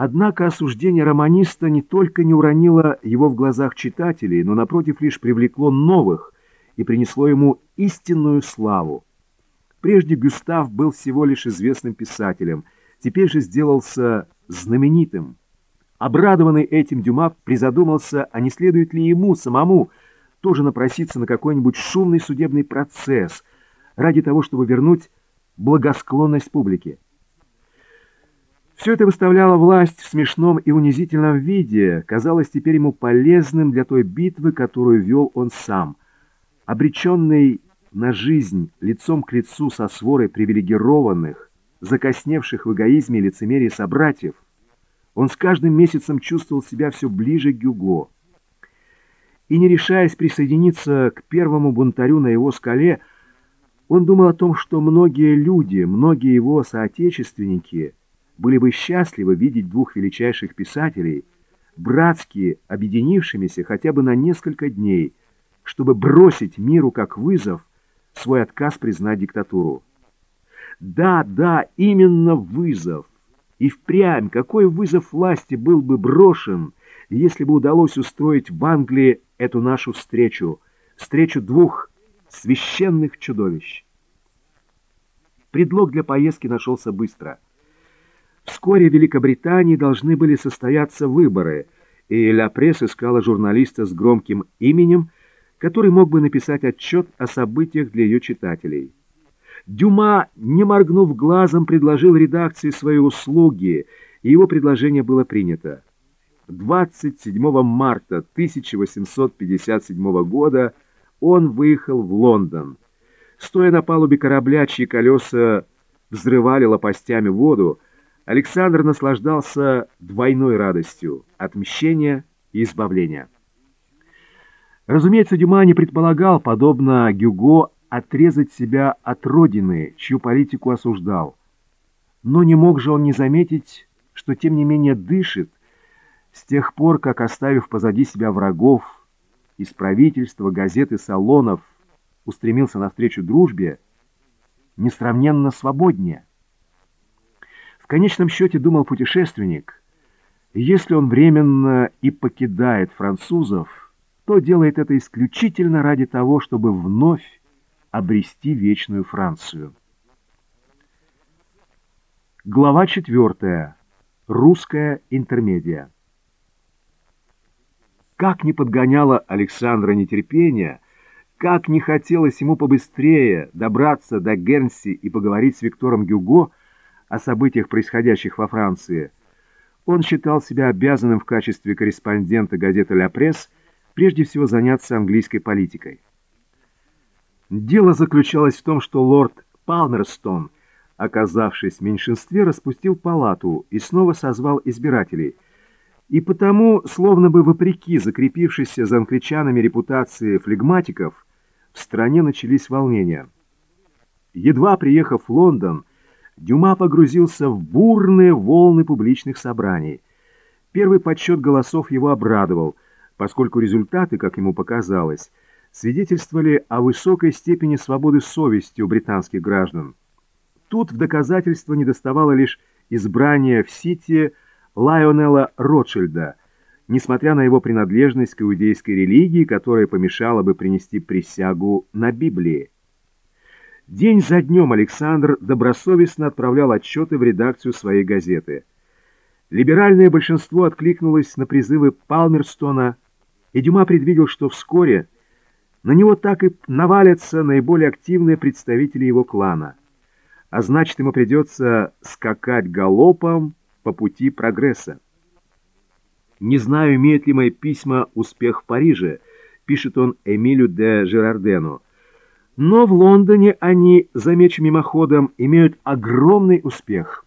Однако осуждение романиста не только не уронило его в глазах читателей, но, напротив, лишь привлекло новых и принесло ему истинную славу. Прежде Гюстав был всего лишь известным писателем, теперь же сделался знаменитым. Обрадованный этим Дюма призадумался, а не следует ли ему самому тоже напроситься на какой-нибудь шумный судебный процесс ради того, чтобы вернуть благосклонность публики. Все это выставляло власть в смешном и унизительном виде, казалось теперь ему полезным для той битвы, которую вел он сам. Обреченный на жизнь лицом к лицу со сворой привилегированных, закосневших в эгоизме и лицемерии собратьев, он с каждым месяцем чувствовал себя все ближе к Гюго. И не решаясь присоединиться к первому бунтарю на его скале, он думал о том, что многие люди, многие его соотечественники были бы счастливы видеть двух величайших писателей, братски объединившимися хотя бы на несколько дней, чтобы бросить миру как вызов свой отказ признать диктатуру. Да, да, именно вызов. И впрямь, какой вызов власти был бы брошен, если бы удалось устроить в Англии эту нашу встречу, встречу двух священных чудовищ. Предлог для поездки нашелся быстро. Вскоре в Великобритании должны были состояться выборы, и Ля Пресс искала журналиста с громким именем, который мог бы написать отчет о событиях для ее читателей. Дюма, не моргнув глазом, предложил редакции свои услуги, и его предложение было принято. 27 марта 1857 года он выехал в Лондон. Стоя на палубе корабля, чьи колеса взрывали лопастями воду, Александр наслаждался двойной радостью — отмщения и избавления. Разумеется, Дюма не предполагал, подобно Гюго, отрезать себя от родины, чью политику осуждал. Но не мог же он не заметить, что тем не менее дышит, с тех пор, как, оставив позади себя врагов, из правительства, газет и салонов, устремился навстречу дружбе, несравненно свободнее. В конечном счете, думал путешественник, если он временно и покидает французов, то делает это исключительно ради того, чтобы вновь обрести вечную Францию. Глава четвертая. Русская интермедия. Как не подгоняло Александра нетерпение, как не хотелось ему побыстрее добраться до Гернси и поговорить с Виктором Гюго о событиях, происходящих во Франции, он считал себя обязанным в качестве корреспондента газеты «Ля Пресс» прежде всего заняться английской политикой. Дело заключалось в том, что лорд Палмерстон, оказавшись в меньшинстве, распустил палату и снова созвал избирателей. И потому, словно бы вопреки закрепившейся за англичанами репутации флегматиков, в стране начались волнения. Едва приехав в Лондон, Дюма погрузился в бурные волны публичных собраний. Первый подсчет голосов его обрадовал, поскольку результаты, как ему показалось, свидетельствовали о высокой степени свободы совести у британских граждан. Тут в доказательство недоставало лишь избрания в Сити Лайонела Ротшильда, несмотря на его принадлежность к иудейской религии, которая помешала бы принести присягу на Библии. День за днем Александр добросовестно отправлял отчеты в редакцию своей газеты. Либеральное большинство откликнулось на призывы Палмерстона, и Дюма предвидел, что вскоре на него так и навалятся наиболее активные представители его клана. А значит, ему придется скакать галопом по пути прогресса. «Не знаю, имеют ли мои письма успех в Париже», пишет он Эмилю де Жерардену. Но в Лондоне они, замечу мимоходом, имеют огромный успех.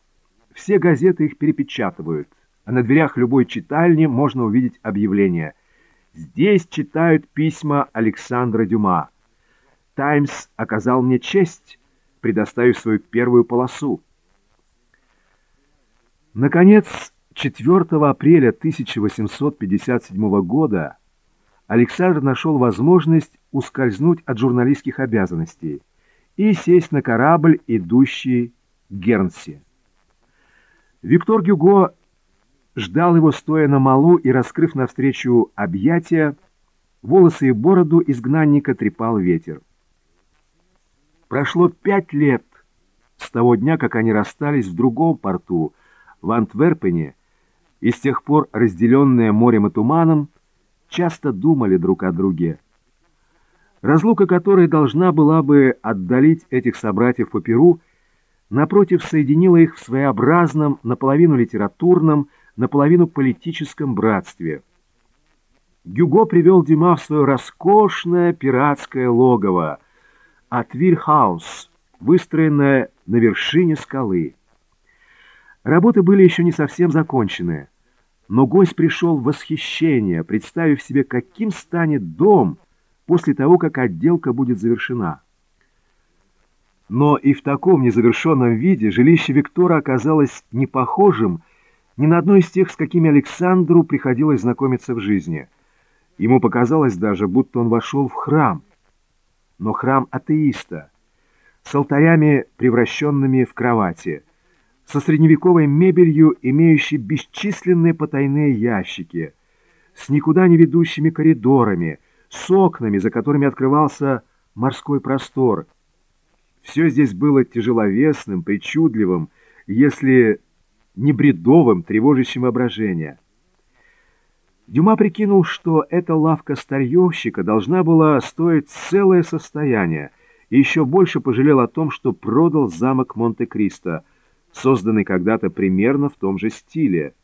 Все газеты их перепечатывают, а на дверях любой читальни можно увидеть объявление – Здесь читают письма Александра Дюма. «Таймс» оказал мне честь, предоставив свою первую полосу. Наконец, 4 апреля 1857 года Александр нашел возможность ускользнуть от журналистских обязанностей и сесть на корабль, идущий к Гернси. Виктор Гюго ждал его, стоя на малу и раскрыв навстречу объятия, волосы и бороду изгнанника трепал ветер. Прошло пять лет с того дня, как они расстались в другом порту, в Антверпене, и с тех пор, разделенные морем и туманом, часто думали друг о друге. Разлука которой должна была бы отдалить этих собратьев по Перу, напротив, соединила их в своеобразном, наполовину литературном, наполовину политическом братстве. Гюго привел Дима в свое роскошное пиратское логово, Атвильхаус, выстроенное на вершине скалы. Работы были еще не совсем закончены, но гость пришел в восхищение, представив себе, каким станет дом после того, как отделка будет завершена. Но и в таком незавершенном виде жилище Виктора оказалось не похожим ни на одно из тех, с какими Александру приходилось знакомиться в жизни. Ему показалось даже, будто он вошел в храм. Но храм атеиста, с алтарями, превращенными в кровати – со средневековой мебелью, имеющей бесчисленные потайные ящики, с никуда не ведущими коридорами, с окнами, за которыми открывался морской простор. Все здесь было тяжеловесным, причудливым, если не бредовым, тревожащим воображение. Дюма прикинул, что эта лавка старьевщика должна была стоить целое состояние, и еще больше пожалел о том, что продал замок Монте-Кристо — созданный когда-то примерно в том же стиле –